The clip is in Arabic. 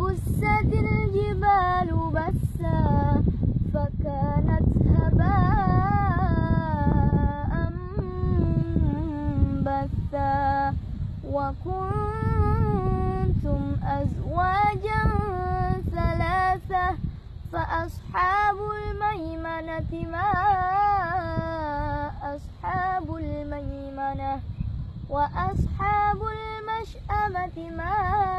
وبست الجبال بسا فكانت هباء منبثا. وكنتم أزواجا ثلاثة فأصحاب الميمنة ما أصحاب الميمنة وأصحاب المشأمة ما